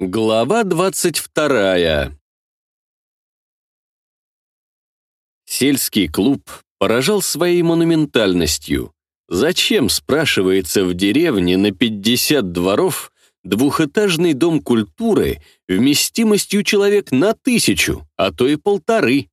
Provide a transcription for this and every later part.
Глава двадцать вторая. Сельский клуб поражал своей монументальностью. Зачем, спрашивается, в деревне на 50 дворов двухэтажный дом культуры вместимостью человек на тысячу, а то и полторы?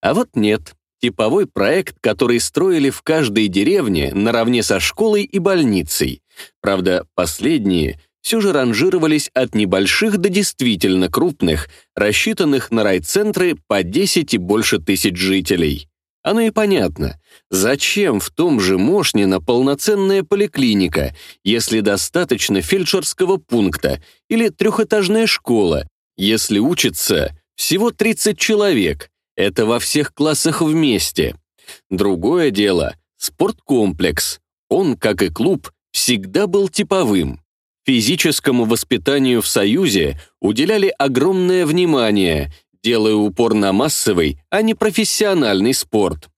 А вот нет. Типовой проект, который строили в каждой деревне наравне со школой и больницей. Правда, последние все же ранжировались от небольших до действительно крупных, рассчитанных на райцентры по 10 и больше тысяч жителей. Оно и понятно. Зачем в том же Мошнино полноценная поликлиника, если достаточно фельдшерского пункта или трехэтажная школа, если учится всего 30 человек, это во всех классах вместе. Другое дело — спорткомплекс. Он, как и клуб, всегда был типовым. Физическому воспитанию в Союзе уделяли огромное внимание, делая упор на массовый, а не профессиональный спорт.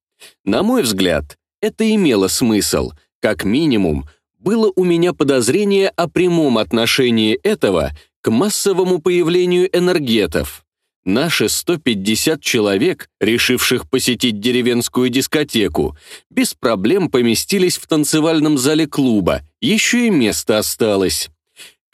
На мой взгляд, это имело смысл. Как минимум, было у меня подозрение о прямом отношении этого к массовому появлению энергетов. Наши 150 человек, решивших посетить деревенскую дискотеку, без проблем поместились в танцевальном зале клуба, еще и место осталось.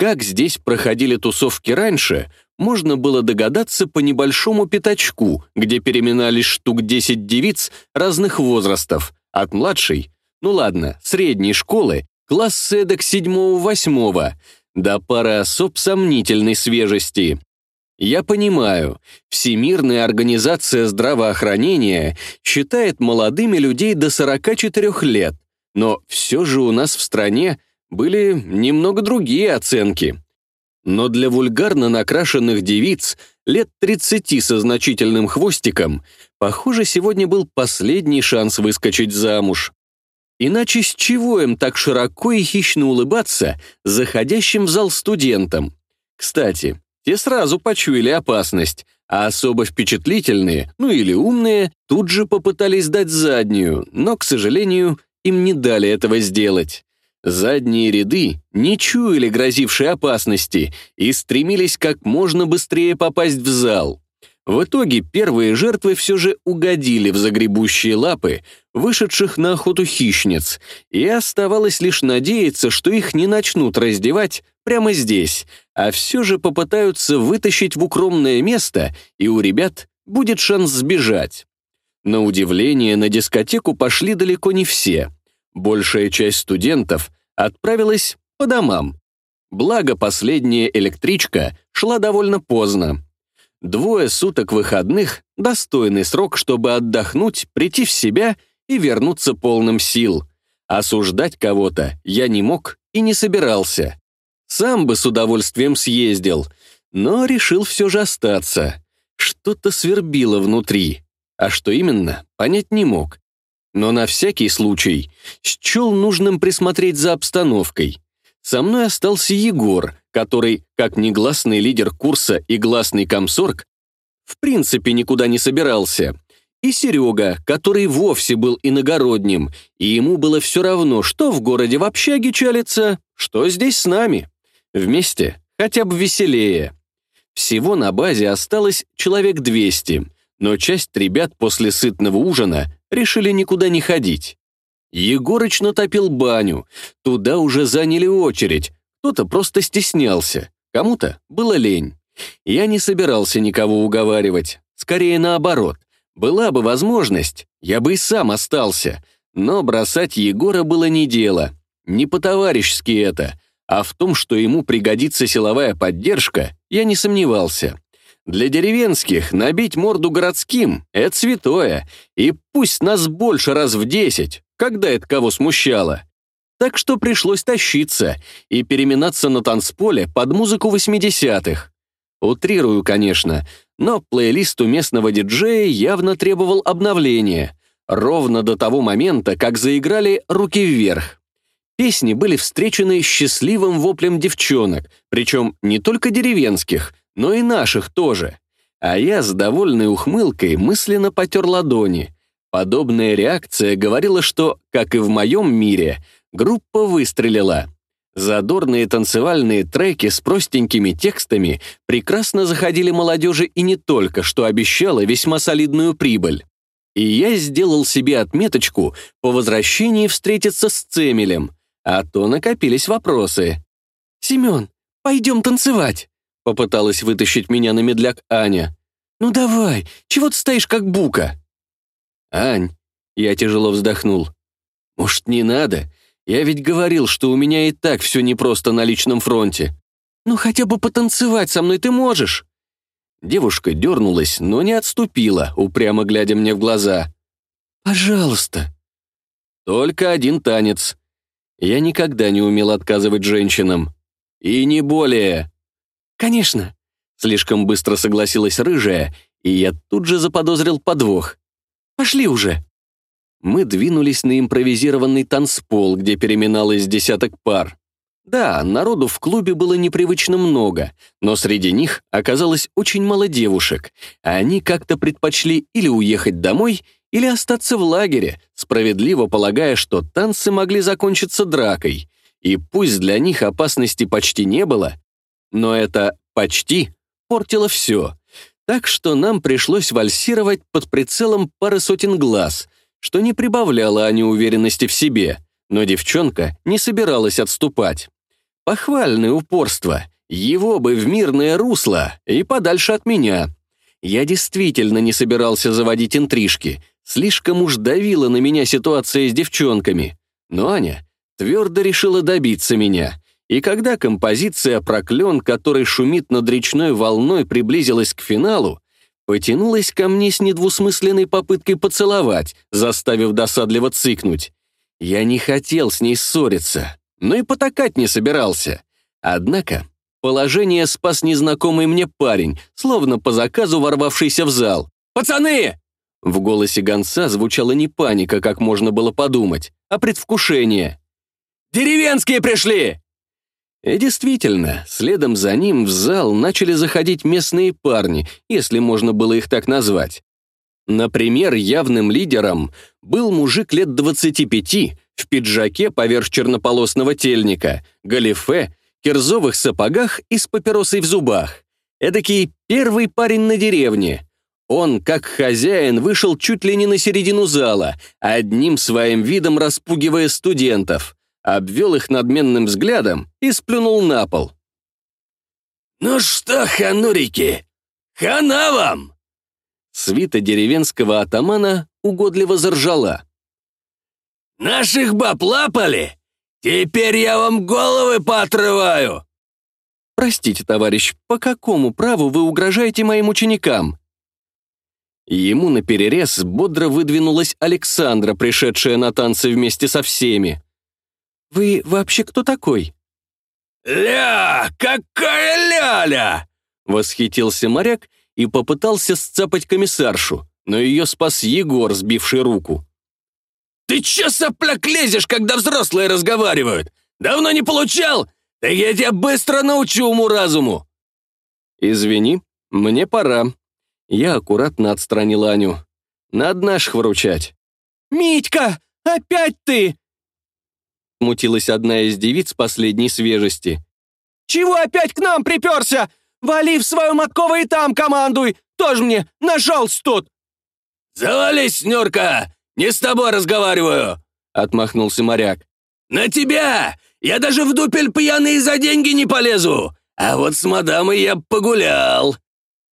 Как здесь проходили тусовки раньше, можно было догадаться по небольшому пятачку, где переминались штук 10 девиц разных возрастов, от младшей, ну ладно, средней школы, класс эдак седьмого-восьмого, до пары особ сомнительной свежести. Я понимаю, Всемирная организация здравоохранения считает молодыми людей до 44 лет, но все же у нас в стране были немного другие оценки. Но для вульгарно накрашенных девиц лет 30 со значительным хвостиком, похоже, сегодня был последний шанс выскочить замуж. Иначе с чего им так широко и хищно улыбаться заходящим в зал студентам? Кстати, те сразу почуяли опасность, а особо впечатлительные, ну или умные, тут же попытались дать заднюю, но, к сожалению, им не дали этого сделать. Задние ряды не чуяли грозившей опасности и стремились как можно быстрее попасть в зал. В итоге первые жертвы все же угодили в загребущие лапы, вышедших на охоту хищниц, и оставалось лишь надеяться, что их не начнут раздевать прямо здесь, а все же попытаются вытащить в укромное место, и у ребят будет шанс сбежать. На удивление, на дискотеку пошли далеко не все — Большая часть студентов отправилась по домам. Благо, последняя электричка шла довольно поздно. Двое суток выходных — достойный срок, чтобы отдохнуть, прийти в себя и вернуться полным сил. Осуждать кого-то я не мог и не собирался. Сам бы с удовольствием съездил, но решил все же остаться. Что-то свербило внутри. А что именно, понять не мог но на всякий случай счел нужным присмотреть за обстановкой. Со мной остался Егор, который, как негласный лидер курса и гласный комсорг, в принципе никуда не собирался, и Серега, который вовсе был иногородним, и ему было все равно, что в городе в общаге чалится, что здесь с нами. Вместе хотя бы веселее. Всего на базе осталось человек 200, но часть ребят после сытного ужина решили никуда не ходить. Егорыч натопил баню, туда уже заняли очередь, кто-то просто стеснялся, кому-то было лень. Я не собирался никого уговаривать, скорее наоборот. Была бы возможность, я бы и сам остался, но бросать Егора было не дело. Не по-товарищески это, а в том, что ему пригодится силовая поддержка, я не сомневался. Для деревенских набить морду городским — это святое, и пусть нас больше раз в десять, когда это кого смущало. Так что пришлось тащиться и переминаться на танцполе под музыку 80-х. Утрирую, конечно, но плейлист у местного диджея явно требовал обновления, ровно до того момента, как заиграли «Руки вверх». Песни были встречены счастливым воплем девчонок, причем не только деревенских — но и наших тоже. А я с довольной ухмылкой мысленно потер ладони. Подобная реакция говорила, что, как и в моем мире, группа выстрелила. Задорные танцевальные треки с простенькими текстами прекрасно заходили молодежи и не только, что обещало весьма солидную прибыль. И я сделал себе отметочку по возвращении встретиться с Цемелем, а то накопились вопросы. «Семен, пойдем танцевать», — попыталась вытащить меня на медляк Аня. «Ну давай, чего ты стоишь как бука?» «Ань», — я тяжело вздохнул, — «может, не надо? Я ведь говорил, что у меня и так все непросто на личном фронте. Ну хотя бы потанцевать со мной ты можешь?» Девушка дернулась, но не отступила, упрямо глядя мне в глаза. «Пожалуйста». «Только один танец. Я никогда не умел отказывать женщинам. И не более». «Конечно», — слишком быстро согласилась рыжая, и я тут же заподозрил подвох. «Пошли уже». Мы двинулись на импровизированный танцпол, где переминалось десяток пар. Да, народу в клубе было непривычно много, но среди них оказалось очень мало девушек, а они как-то предпочли или уехать домой, или остаться в лагере, справедливо полагая, что танцы могли закончиться дракой. И пусть для них опасности почти не было, но это «почти» портило все. Так что нам пришлось вальсировать под прицелом пары сотен глаз, что не прибавляло о неуверенности в себе, но девчонка не собиралась отступать. Похвальное упорство, его бы в мирное русло и подальше от меня. Я действительно не собирался заводить интрижки, слишком уж давила на меня ситуация с девчонками. Но Аня твердо решила добиться меня. И когда композиция «Проклен», который шумит над речной волной, приблизилась к финалу, потянулась ко мне с недвусмысленной попыткой поцеловать, заставив досадливо цыкнуть. Я не хотел с ней ссориться, но и потакать не собирался. Однако положение спас незнакомый мне парень, словно по заказу ворвавшийся в зал. «Пацаны!» В голосе гонца звучала не паника, как можно было подумать, а предвкушение. «Деревенские пришли!» И действительно, следом за ним в зал начали заходить местные парни, если можно было их так назвать. Например, явным лидером был мужик лет 25 в пиджаке поверх чернополосного тельника, галифе, кирзовых сапогах и с папиросой в зубах. Эдакий первый парень на деревне. Он, как хозяин, вышел чуть ли не на середину зала, одним своим видом распугивая студентов обвел их надменным взглядом и сплюнул на пол. «Ну что, ханурики, хана вам!» Свита деревенского атамана угодливо заржала. «Наших баб лапали? Теперь я вам головы поотрываю!» «Простите, товарищ, по какому праву вы угрожаете моим ученикам?» Ему наперерез бодро выдвинулась Александра, пришедшая на танцы вместе со всеми. Вы вообще кто такой?» «Ля! Какая ляля!» — восхитился моряк и попытался сцапать комиссаршу, но ее спас Егор, сбивший руку. «Ты че, сопляк, лезешь, когда взрослые разговаривают? Давно не получал? Так я тебя быстро научу уму-разуму!» «Извини, мне пора». Я аккуратно отстранил Аню. «Надо наших выручать». «Митька, опять ты!» Мутилась одна из девиц последней свежести. «Чего опять к нам приперся? Вали в свою Маткова и там командуй! Тоже мне нашелся тут!» «Завались, Нюрка! Не с тобой разговариваю!» — отмахнулся моряк. «На тебя! Я даже в дупель пьяный за деньги не полезу! А вот с мадамой я погулял!»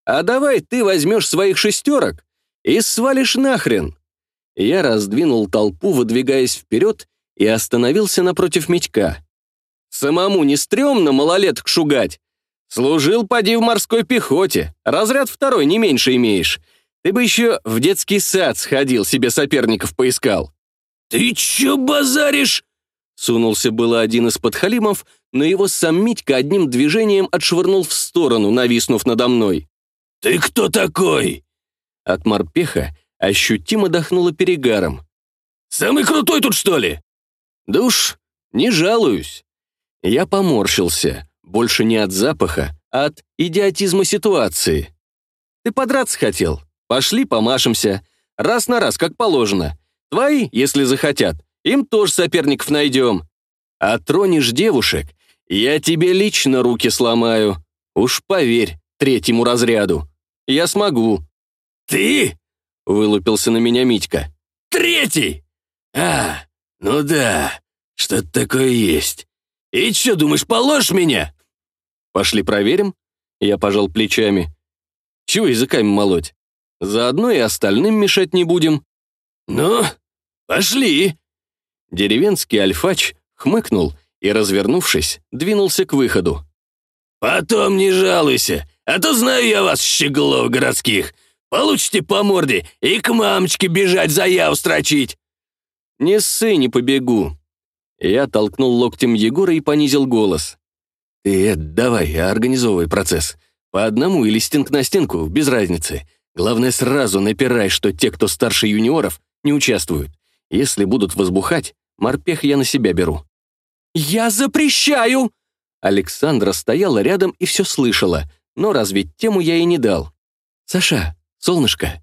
«А давай ты возьмешь своих шестерок и свалишь нахрен!» Я раздвинул толпу, выдвигаясь вперед, и остановился напротив Митька. «Самому не стрёмно малолеток шугать? Служил, поди, в морской пехоте, разряд второй не меньше имеешь. Ты бы еще в детский сад сходил, себе соперников поискал». «Ты чё базаришь?» Сунулся было один из подхалимов, но его сам Митька одним движением отшвырнул в сторону, нависнув надо мной. «Ты кто такой?» От морпеха ощутимо дохнуло перегаром. «Самый крутой тут, что ли?» Да уж, не жалуюсь. Я поморщился, больше не от запаха, а от идиотизма ситуации. Ты подраться хотел? Пошли помашемся. Раз на раз, как положено. Твои, если захотят, им тоже соперников найдем. А тронешь девушек, я тебе лично руки сломаю. Уж поверь третьему разряду. Я смогу». «Ты?» — вылупился на меня Митька. «Третий? А, ну да, что-то такое есть. И что, думаешь, положишь меня?» «Пошли проверим?» Я пожал плечами. «Чего языками молоть? Заодно и остальным мешать не будем». «Ну, пошли!» Деревенский альфач хмыкнул и, развернувшись, двинулся к выходу. «Потом не жалуйся, а то знаю я вас, щеглов городских. Получите по морде и к мамочке бежать заяв строчить». «Не ссы, не побегу». Я толкнул локтем Егора и понизил голос. «Ты давай, организовывай процесс. По одному или стенк на стенку, без разницы. Главное, сразу напирай, что те, кто старше юниоров, не участвуют. Если будут возбухать, морпех я на себя беру». «Я запрещаю!» Александра стояла рядом и все слышала, но развить тему я и не дал. «Саша, солнышко».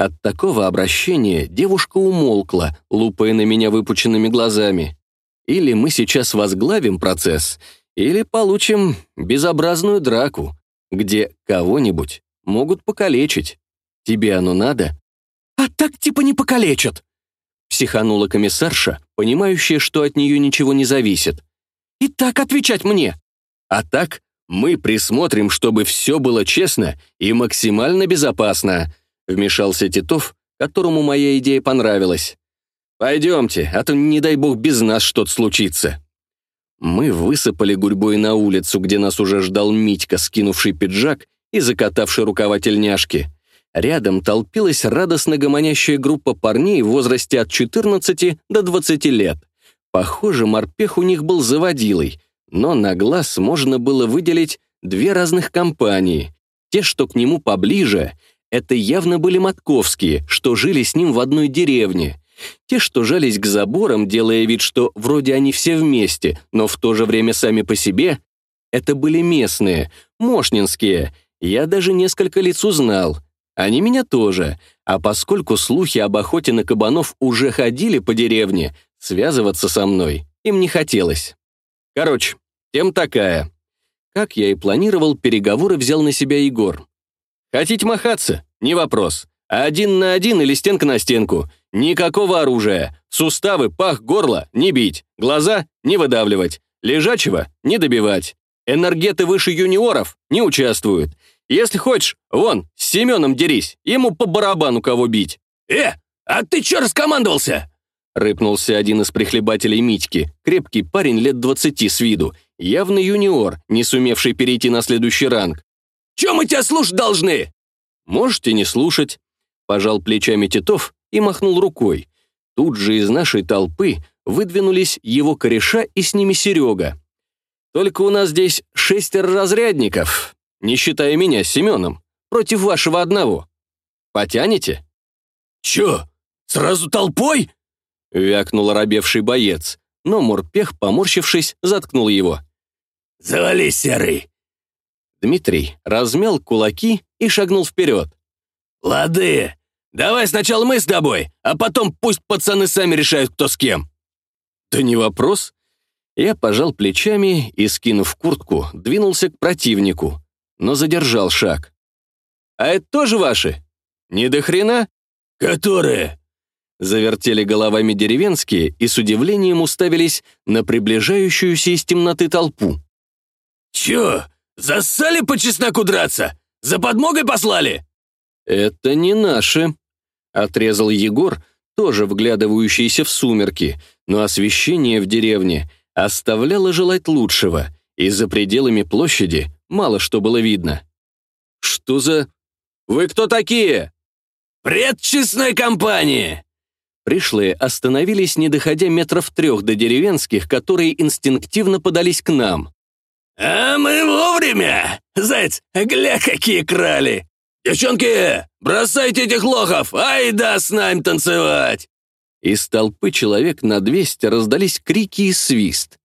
От такого обращения девушка умолкла, лупая на меня выпученными глазами. Или мы сейчас возглавим процесс, или получим безобразную драку, где кого-нибудь могут покалечить. Тебе оно надо? А так типа не покалечат. Психанула комиссарша, понимающая, что от нее ничего не зависит. И так отвечать мне. А так мы присмотрим, чтобы все было честно и максимально безопасно, вмешался Титов, которому моя идея понравилась. Пойдемте, а то, не дай бог, без нас что-то случится. Мы высыпали гурьбой на улицу, где нас уже ждал Митька, скинувший пиджак и закатавший рукава тельняшки. Рядом толпилась радостно гомонящая группа парней в возрасте от 14 до 20 лет. Похоже, морпех у них был заводилой, но на глаз можно было выделить две разных компании. Те, что к нему поближе, это явно были Матковские, что жили с ним в одной деревне. Те, что жались к заборам, делая вид, что вроде они все вместе, но в то же время сами по себе, это были местные, мошнинские. Я даже несколько лиц узнал. Они меня тоже. А поскольку слухи об охоте на кабанов уже ходили по деревне, связываться со мной им не хотелось. Короче, тем такая. Как я и планировал, переговоры взял на себя Егор. Хотите махаться? Не вопрос. Один на один или стенка на стенку. Никакого оружия. Суставы, пах, горло не бить. Глаза не выдавливать. Лежачего не добивать. Энергеты выше юниоров не участвуют. Если хочешь, вон, с Семеном дерись. Ему по барабану кого бить. «Э, а ты чё раскомандовался?» Рыпнулся один из прихлебателей Митьки, крепкий парень лет двадцати с виду, явный юниор, не сумевший перейти на следующий ранг. «Чё мы тебя слушать должны?» «Можете не слушать», — пожал плечами Титов и махнул рукой. Тут же из нашей толпы выдвинулись его кореша и с ними Серега. «Только у нас здесь шестеро разрядников, не считая меня с Семеном, против вашего одного. Потянете?» «Чё, сразу толпой?» — вякнул оробевший боец, но морпех, поморщившись, заткнул его. «Завали, серый!» Дмитрий размял кулаки и шагнул вперед. «Лады, Давай сначала мы с тобой, а потом пусть пацаны сами решают, кто с кем». «Да не вопрос». Я пожал плечами и, скинув куртку, двинулся к противнику, но задержал шаг. «А это тоже ваши? Не до хрена?» «Которые?» Завертели головами деревенские и с удивлением уставились на приближающуюся из темноты толпу. «Чё, зассали по чесноку драться? За подмогой послали?» «Это не наши», Отрезал Егор, тоже вглядывающийся в сумерки, но освещение в деревне оставляло желать лучшего, и за пределами площади мало что было видно. «Что за... Вы кто такие?» «Предчестной компании!» Пришлые остановились, не доходя метров трех до деревенских, которые инстинктивно подались к нам. «А мы вовремя! Заяц, гля, какие крали! «Девчонки, бросайте этих лохов! Ай да с нами танцевать!» Из толпы человек на двести раздались крики и свист.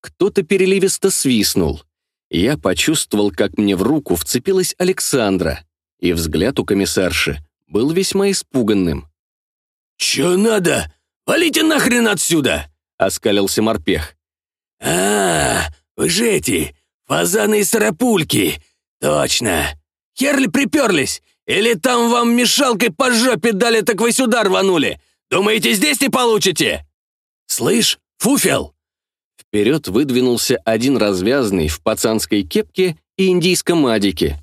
Кто-то переливисто свистнул. Я почувствовал, как мне в руку вцепилась Александра, и взгляд у комиссарши был весьма испуганным. «Чё надо? Валите нахрен отсюда!» — оскалился морпех. «А, Вы же эти, фазаны и сарапульки! Точно! Херли приперлись! Или там вам мешалкой по жопе дали, так вы сюда рванули? Думаете, здесь не получите? Слышь, фуфел!» Вперед выдвинулся один развязный в пацанской кепке и индийском адике.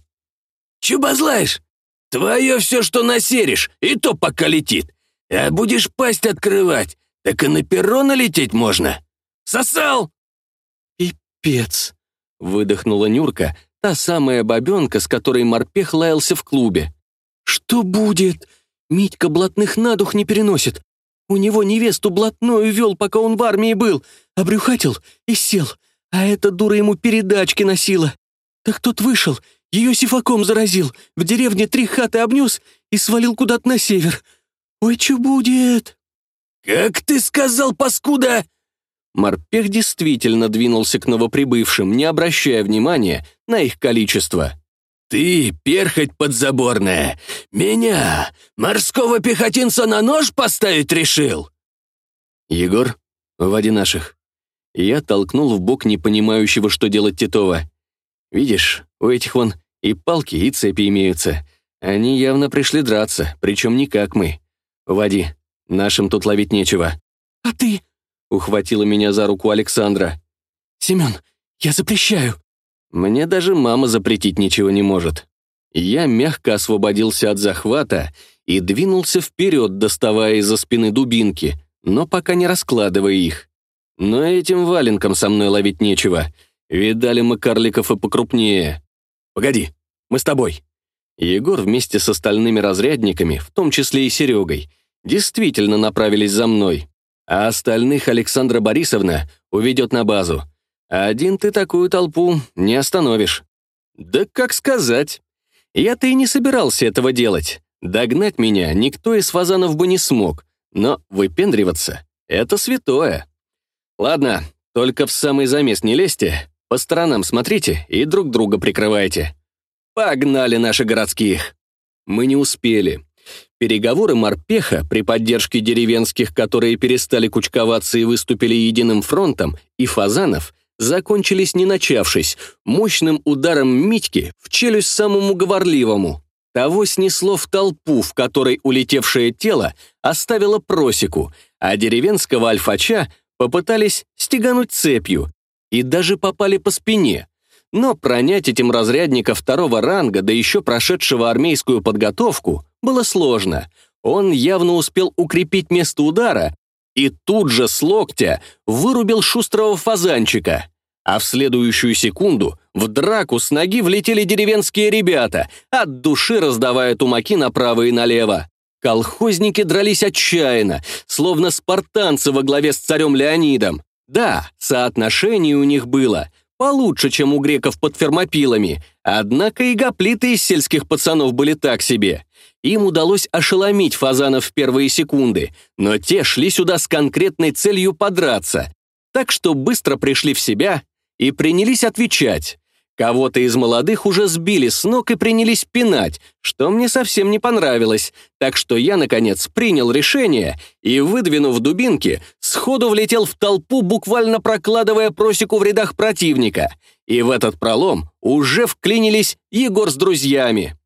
«Чубозлаешь? Твое все, что насеришь, и то пока летит. А будешь пасть открывать, так и на перрон лететь можно. Сосал!» «Пипец!» — выдохнула Нюрка, та самая бабенка, с которой морпех лаялся в клубе. «Что будет? Митька блатных на дух не переносит. У него невесту блатную вел, пока он в армии был, обрюхатил и сел, а эта дура ему передачки носила. Так тот вышел, ее сифаком заразил, в деревне три хаты обнес и свалил куда-то на север. Ой, что будет?» «Как ты сказал, паскуда?» Морпех действительно двинулся к новоприбывшим, не обращая внимания на их количество. «Ты, перхоть подзаборная, меня, морского пехотинца, на нож поставить решил?» «Егор, води наших». Я толкнул в бок непонимающего, что делать Титова. «Видишь, у этих вон и палки, и цепи имеются. Они явно пришли драться, причем не как мы. Води, нашим тут ловить нечего». «А ты?» — ухватила меня за руку Александра. «Семен, я запрещаю». Мне даже мама запретить ничего не может. Я мягко освободился от захвата и двинулся вперед, доставая из-за спины дубинки, но пока не раскладывая их. Но этим валенком со мной ловить нечего. Видали мы карликов и покрупнее. Погоди, мы с тобой. Егор вместе с остальными разрядниками, в том числе и Серегой, действительно направились за мной. А остальных Александра Борисовна уведет на базу. Один ты такую толпу не остановишь. Да как сказать. Я-то и не собирался этого делать. Догнать меня никто из фазанов бы не смог, но выпендриваться — это святое. Ладно, только в самый замес не лезьте, по сторонам смотрите и друг друга прикрывайте. Погнали наши городских. Мы не успели. Переговоры морпеха при поддержке деревенских, которые перестали кучковаться и выступили единым фронтом, и фазанов — закончились не начавшись, мощным ударом Митьки в челюсть самому говорливому. Того снесло в толпу, в которой улетевшее тело оставило просеку, а деревенского альфача попытались стегануть цепью и даже попали по спине. Но пронять этим разрядника второго ранга, да еще прошедшего армейскую подготовку, было сложно. Он явно успел укрепить место удара, и тут же с локтя вырубил шустрого фазанчика. А в следующую секунду в драку с ноги влетели деревенские ребята, от души раздавая тумаки направо и налево. Колхозники дрались отчаянно, словно спартанцы во главе с царем Леонидом. Да, соотношение у них было получше, чем у греков под фермопилами, однако и гоплиты из сельских пацанов были так себе. Им удалось ошеломить фазанов в первые секунды, но те шли сюда с конкретной целью подраться, так что быстро пришли в себя и принялись отвечать. Кого-то из молодых уже сбили с ног и принялись пинать, что мне совсем не понравилось, так что я, наконец, принял решение и, выдвинув дубинки, сходу влетел в толпу, буквально прокладывая просеку в рядах противника. И в этот пролом уже вклинились Егор с друзьями.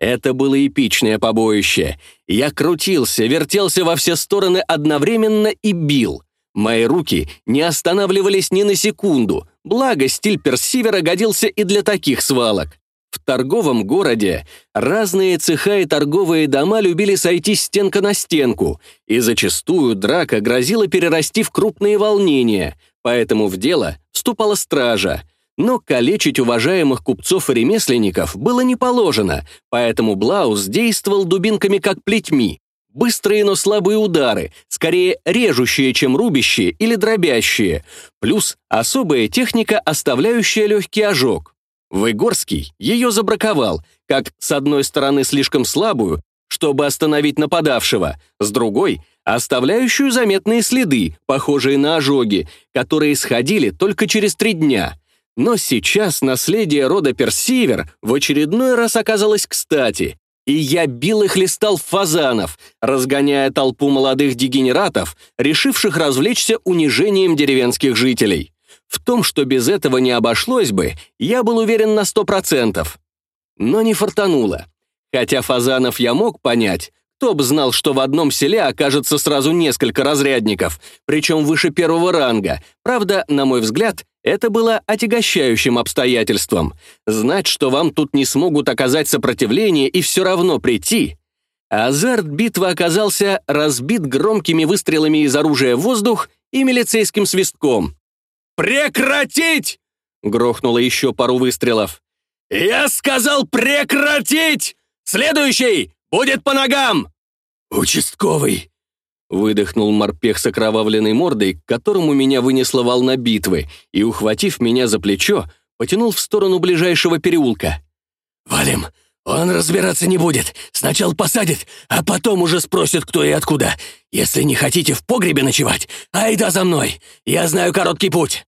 Это было эпичное побоище. Я крутился, вертелся во все стороны одновременно и бил. Мои руки не останавливались ни на секунду, благо стиль персивера годился и для таких свалок. В торговом городе разные цеха и торговые дома любили сойти стенка на стенку, и зачастую драка грозила перерасти в крупные волнения, поэтому в дело вступала стража. Но калечить уважаемых купцов и ремесленников было не положено, поэтому Блаус действовал дубинками как плетьми. Быстрые, но слабые удары, скорее режущие, чем рубящие или дробящие, плюс особая техника, оставляющая легкий ожог. Выгорский ее забраковал, как с одной стороны слишком слабую, чтобы остановить нападавшего, с другой — оставляющую заметные следы, похожие на ожоги, которые сходили только через три дня. Но сейчас наследие рода Персивер в очередной раз оказалось кстати, и я бил и хлестал фазанов, разгоняя толпу молодых дегенератов, решивших развлечься унижением деревенских жителей. В том, что без этого не обошлось бы, я был уверен на сто процентов. Но не фартануло. Хотя Фазанов я мог понять, кто б знал, что в одном селе окажется сразу несколько разрядников, причем выше первого ранга. Правда, на мой взгляд, это было отягощающим обстоятельством. Знать, что вам тут не смогут оказать сопротивление и все равно прийти. Азарт битвы оказался разбит громкими выстрелами из оружия в воздух и милицейским свистком. «Прекратить!» — грохнуло еще пару выстрелов. «Я сказал прекратить! Следующий будет по ногам!» «Участковый!» Выдохнул морпех с окровавленной мордой, к которому меня вынесла волна битвы, и, ухватив меня за плечо, потянул в сторону ближайшего переулка. «Валим! Он разбираться не будет. Сначала посадит, а потом уже спросит, кто и откуда. Если не хотите в погребе ночевать, айда за мной. Я знаю короткий путь».